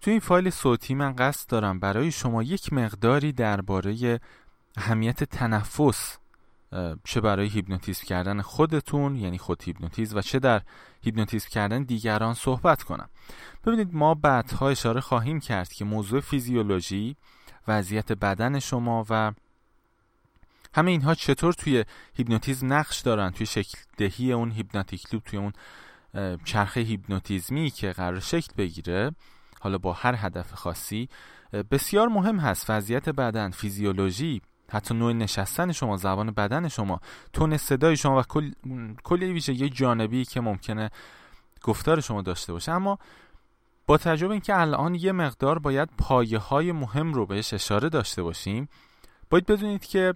توی این فایل صوتی من قصد دارم برای شما یک مقداری درباره اهمیت تنفس چه برای هیپنوتیزم کردن خودتون یعنی خود هیپنوتیزم و چه در هیپنوتیزم کردن دیگران صحبت کنم. ببینید ما بعدها اشاره خواهیم کرد که موضوع فیزیولوژی وضعیت بدن شما و همه اینها چطور توی هیپنوتیزم نقش دارن توی شکل دهی اون hypnotic loop توی اون چرخه هیپنوتیزمی که قرار شکل بگیره. حالا با هر هدف خاصی بسیار مهم هست. وضعیت بدن فیزیولوژی حتی نوع نشستن شما زبان بدن شما تون صدای شما و کل کلی ویژگی جانبی که ممکنه گفتار شما داشته باشه. اما با تجربه اینکه الان یه مقدار باید پایه های مهم رو بهش اشاره داشته باشیم باید بدونید که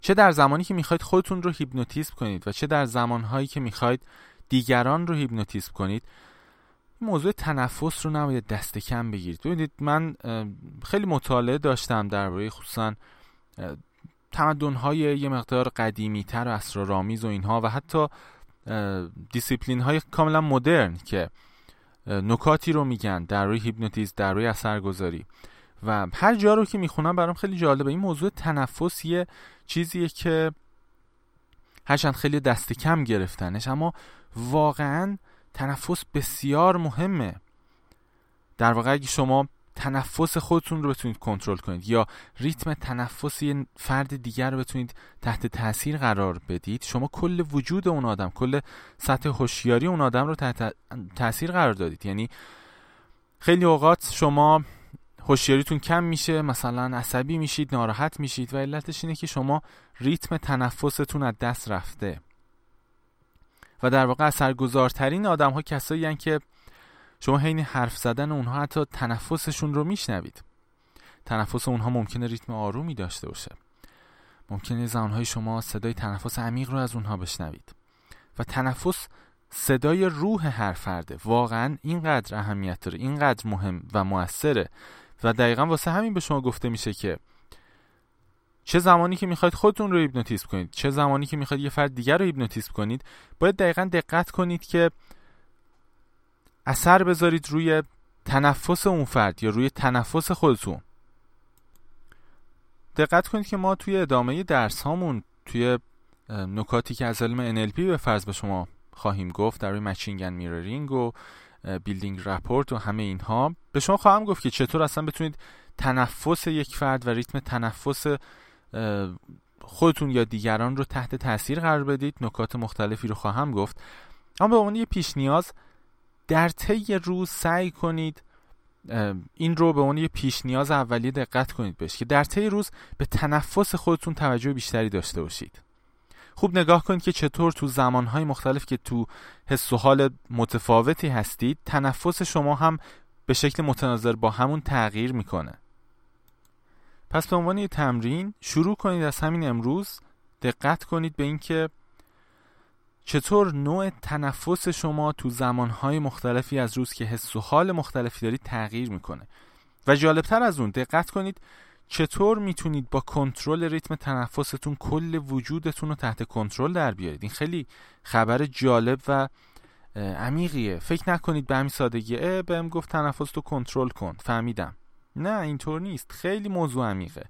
چه در زمانی که می‌خواید خودتون رو هیپنوتیزم کنید و چه در زمانهایی که می‌خواید دیگران رو هیپنوتیزم کنید موضوع تنفس رو نباید دست کم بگیرید. ببینید من خیلی مطالعه داشتم درباره خصوصا تمدن های یه مقدار قدیمی تر و اسرارآمیز و اینها و حتی دیسیپلین های کاملا مدرن که نکاتی رو میگن در روی هیپنوتیزم در روی اثرگذاری. و هر جا رو که می‌خونم برام خیلی جالبه. این موضوع تنفس یه چیزیه که هرچند خیلی دست کم گرفتنش اما واقعا تنفس بسیار مهمه. در واقع اگه شما تنفس خودتون رو بتونید کنترل کنید یا ریتم تنفس یه فرد دیگر رو بتونید تحت تاثیر قرار بدید شما کل وجود اون آدم کل سطح هوشیاری اون آدم رو تحت تاثیر قرار دادید. یعنی خیلی اوقات شما هوشیاریتون کم میشه مثلا عصبی میشید ناراحت میشید و علتش اینه که شما ریتم تنفستون از دست رفته. و در واقع اثرگذارترین آدم ها کسایی هن که شما حین حرف زدن اونها حتی تنفسشون رو میشنوید. تنفس اونها ممکنه ریتم آرومی داشته باشه. ممکنه زمانهای شما صدای تنفس عمیق رو از اونها بشنوید. و تنفس صدای روح هر فرده. واقعا اینقدر اهمیت داره اینقدر مهم و موثره. و دقیقا واسه همین به شما گفته میشه که چه زمانی که می‌خواید خودتون رو هیپنوتیزم کنید چه زمانی که می‌خواید یه فرد دیگر رو هیپنوتیزم کنید باید دقیقا دقت کنید که اثر بذارید روی تنفس اون فرد یا روی تنفس خودتون. دقت کنید که ما توی ادامه درس هامون توی نکاتی که از علم NLP به فرض به شما خواهیم گفت در روی matching mirroring و building rapport و همه اینها به شما خواهم گفت که چطور اصلا بتونید تنفس یک فرد و ریتم تنفس خودتون یا دیگران رو تحت تاثیر قرار بدید نکات مختلفی رو خواهم گفت. اما به عنوان یه پیش نیاز در طی روز سعی کنید این رو به عنوان یه پیش نیاز اولیه دقت کنید بهش که در طی روز به تنفس خودتون توجه بیشتری داشته باشید. خوب نگاه کنید که چطور تو زمانهای مختلف که تو حس و حال متفاوتی هستید تنفس شما هم به شکل متناظر با همون تغییر می‌کنه. پس به عنوان یه تمرین شروع کنید از همین امروز. دقت کنید به اینکه چطور نوع تنفس شما تو زمانهای مختلفی از روز که حس و حال مختلفی دارید تغییر می‌کنه. و جالبتر از اون دقت کنید چطور می‌تونید با کنترل ریتم تنفستون کل وجودتون رو تحت کنترل در بیارید. این خیلی خبر جالب و عمیقیه. فکر نکنید به همین سادگی بهم گفت تنفس تو کنترل کن. فهمیدم. نه اینطور نیست. خیلی موضوع عمیقه.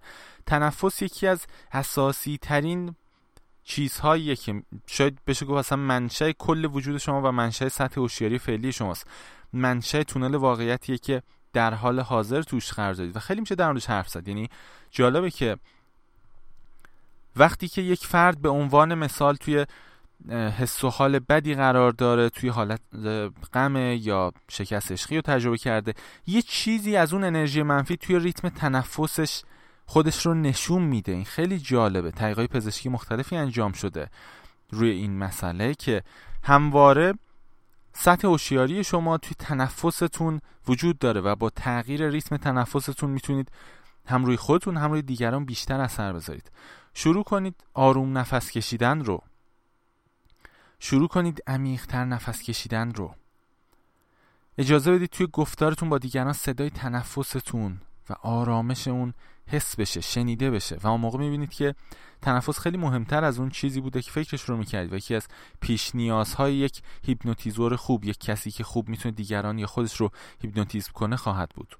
تنفس یکی از حساسی ترین چیزهاییه که شاید بشه گفت اصلا منشأ کل وجود شما و منشأ سطح هوشیاری فعلی شماست. منشأ تونل واقعیتیه که در حال حاضر توش قرار دادید. و خیلی میشه در حرف زد. یعنی جالبه که وقتی که یک فرد به عنوان مثال توی حس و حال بدی قرار داره توی حالت غم یا شکست عشقی رو تجربه کرده. یه چیزی از اون انرژی منفی توی ریتم تنفسش خودش رو نشون میده. این خیلی جالبه. تحقیقات پزشکی مختلفی انجام شده روی این مسئله که همواره سطح هوشیاری شما توی تنفستون وجود داره و با تغییر ریتم تنفستون می‌تونید هم روی خودتون هم روی دیگران بیشتر اثر بذارید. شروع کنید آروم نفس کشیدن رو. شروع کنید عمیقتر نفس کشیدن رو. اجازه بدید توی گفتارتون با دیگران صدای تنفستون و آرامش اون حس بشه شنیده بشه. و اون موقع می‌بینید که تنفس خیلی مهمتر از اون چیزی بوده که فکرش رو می‌کردید و یکی از پیش نیازهای یک هیپنوتیزور خوب یک کسی که خوب می‌تونه دیگران یا خودش رو هیپنوتیزم کنه خواهد بود.